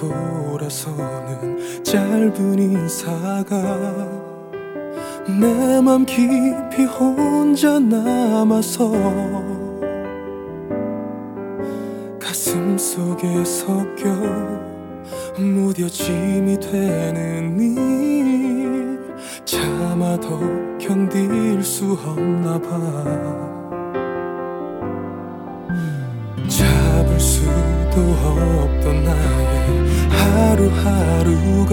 돌아서는 짧은 인사가 내 맘 깊이 혼자 남아서 가슴 속에 섞여 무뎌짐이 되는 일 참아도 견딜 수 없나 봐. 잡을 수 도 없던 나의 하루하루가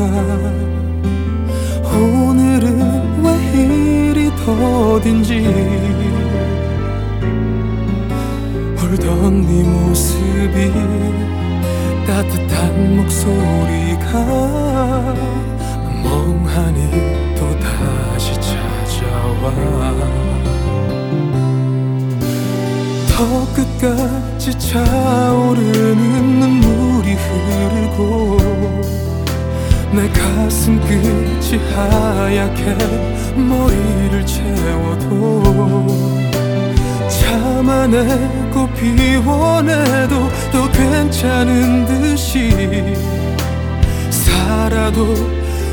오늘은 왜 이리 더딘지 울던 네 모습이 따뜻한 목소리가 더 끝까지 차오르는 눈물이 흐르고 내 가슴 끝이 하얗게 머리를 채워도 참아내고 비워내도 또 괜찮은 듯이 살아도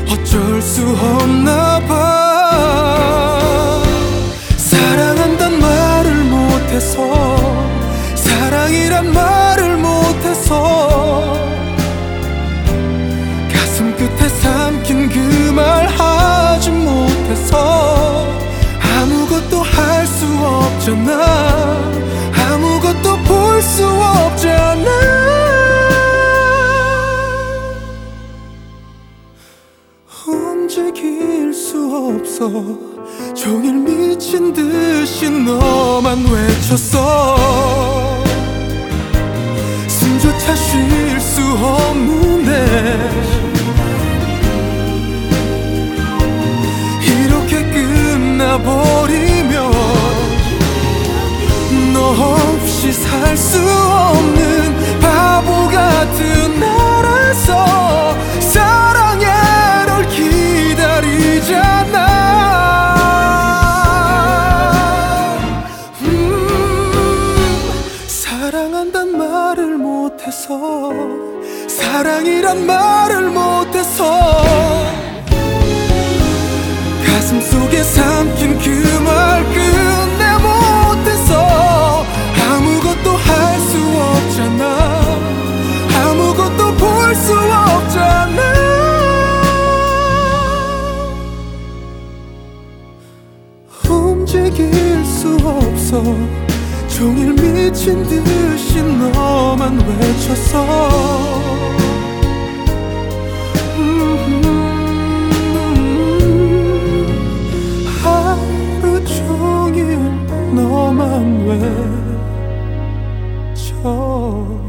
어쩔 수 없나 봐 수 없어 종일 미친 듯이 너만 외쳤어. 숨조차 쉴 수 없는데 이렇게 끝나버리면 너 없이 살수 못해서 사랑이란 말을 못해서. 가슴 속에 삼킨 그 말 끝내 못해서. 아무것도 할 수 없잖아. 아무것도 볼 수 없잖아. 움직일 수 없어 종일 미친 듯이 너만 외쳤어 하루 종일 너만 외쳤어